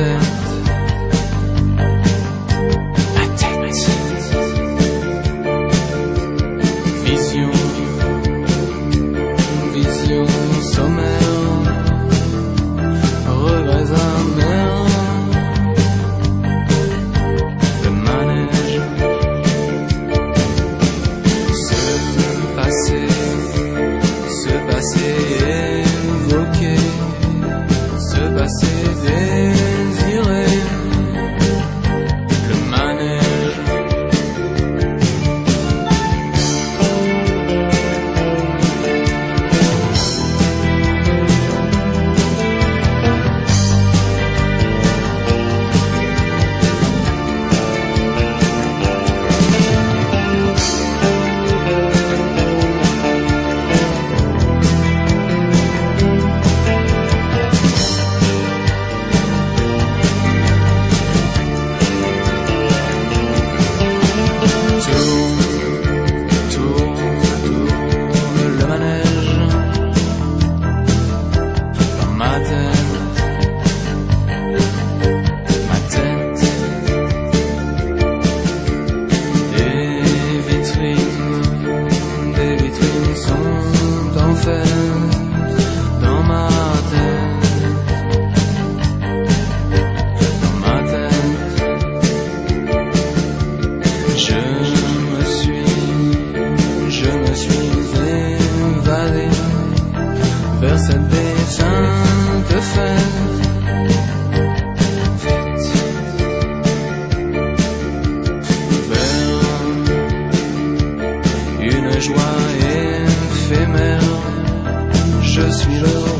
tête. La. Vision. Vision sommaire. Regrets amers. Le manège. Se passer. Se passer. Évoquer. Se passer. Joie éphémère. Je suis le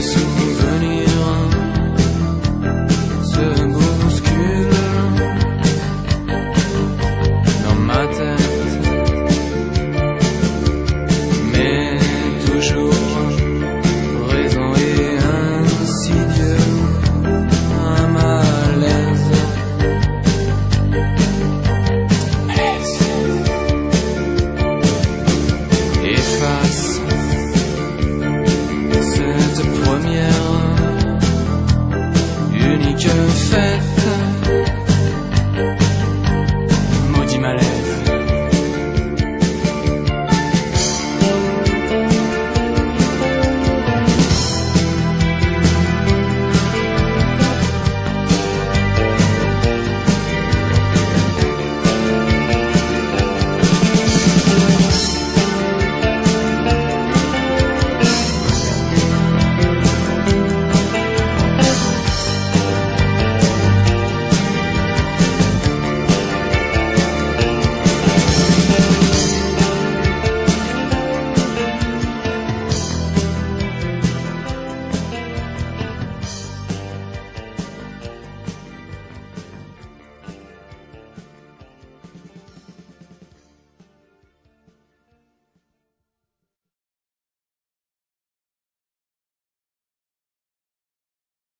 Jesús.